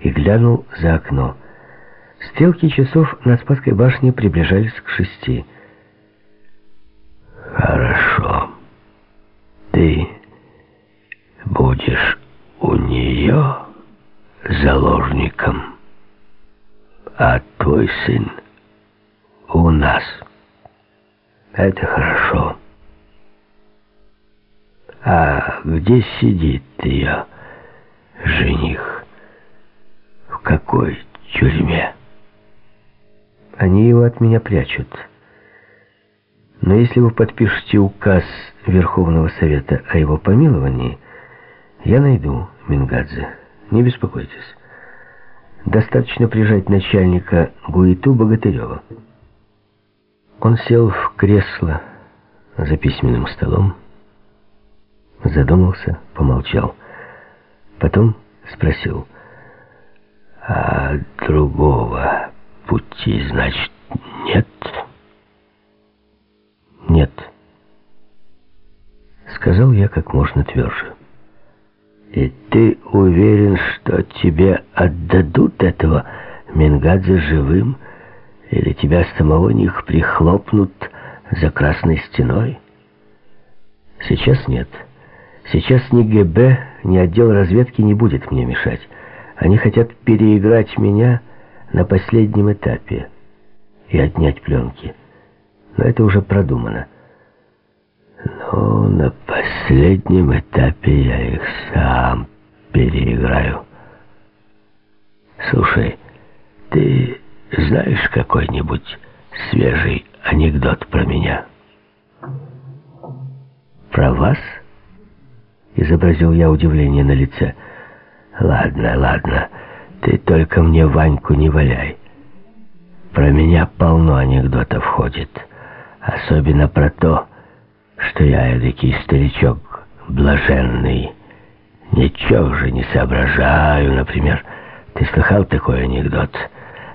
и глянул за окно. Стрелки часов на Спасской башне приближались к шести. «Хорошо. Ты будешь у нее заложником, а твой сын у нас. Это хорошо. А где сидит ее жених? Какой тюрьме?» Они его от меня прячут. Но если вы подпишете указ Верховного Совета о его помиловании, я найду Мингадзе. Не беспокойтесь. Достаточно прижать начальника Гуиту Богатырева. Он сел в кресло за письменным столом, задумался, помолчал. Потом спросил, а другого пути, значит, нет? Нет. Сказал я как можно тверже. И ты уверен, что тебе отдадут этого Менгадзе живым, или тебя самого них прихлопнут за красной стеной? Сейчас нет. Сейчас ни ГБ, ни отдел разведки не будет мне мешать. Они хотят переиграть меня на последнем этапе и отнять пленки. Но это уже продумано. Ну, на последнем этапе я их сам переиграю. Слушай, ты знаешь какой-нибудь свежий анекдот про меня? Про вас? Изобразил я удивление на лице. Ладно, ладно. Ты только мне Ваньку не валяй. Про меня полно анекдотов ходит. Особенно про то, что я эдакий старичок блаженный. Ничего же не соображаю, например. Ты слыхал такой анекдот?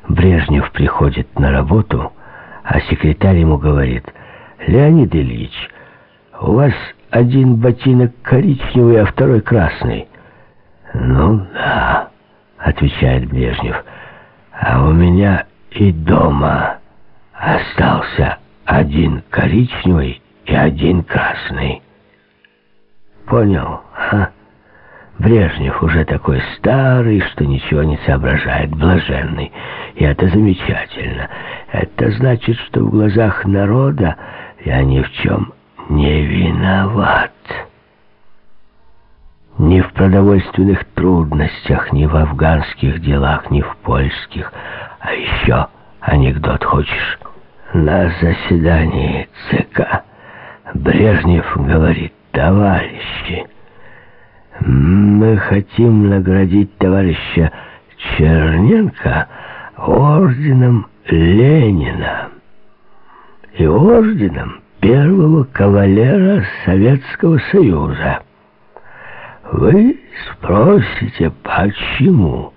Брежнев приходит на работу, а секретарь ему говорит, «Леонид Ильич, у вас один ботинок коричневый, а второй красный». «Ну да» отвечает Брежнев. А у меня и дома остался один коричневый и один красный. Понял, а? Брежнев уже такой старый, что ничего не соображает, блаженный. И это замечательно. Это значит, что в глазах народа я ни в чем не виноват. Ни в продовольственных трудностях, ни в афганских делах, ни в польских. А еще анекдот хочешь? На заседании ЦК Брежнев говорит, товарищи, мы хотим наградить товарища Черненко орденом Ленина и орденом первого кавалера Советского Союза. Вы спросите, почему?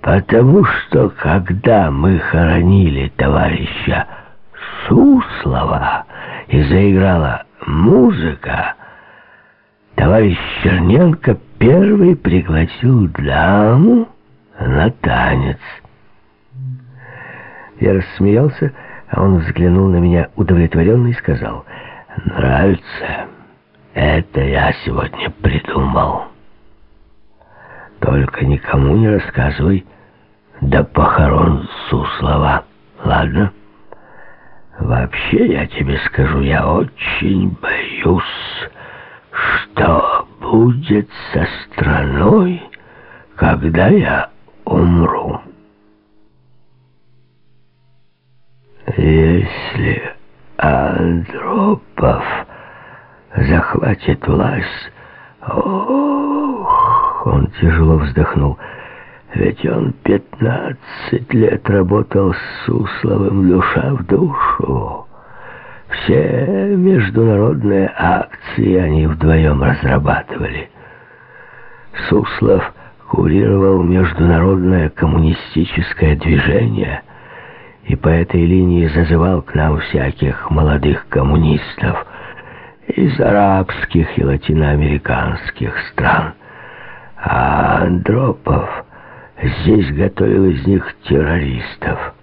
Потому что, когда мы хоронили товарища Суслова и заиграла музыка, товарищ Черненко первый пригласил даму на танец. Я рассмеялся, а он взглянул на меня удовлетворенно и сказал, «Нравится». Это я сегодня придумал. Только никому не рассказывай до похорон Суслова. Ладно? Вообще, я тебе скажу, я очень боюсь, что будет со страной, когда я умру. Если Андропов захватит власть. Ох, он тяжело вздохнул. Ведь он пятнадцать лет работал с Сусловым душа в душу. Все международные акции они вдвоем разрабатывали. Суслов курировал международное коммунистическое движение и по этой линии зазывал к нам всяких молодых коммунистов – из арабских и латиноамериканских стран. А Андропов здесь готовил из них террористов.